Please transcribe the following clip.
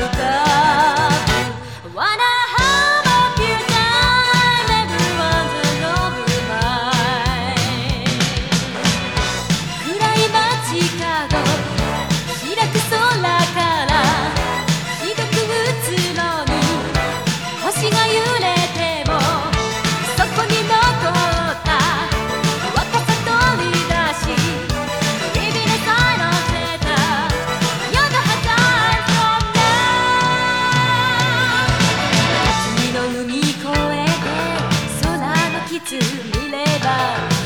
altar. つ見れば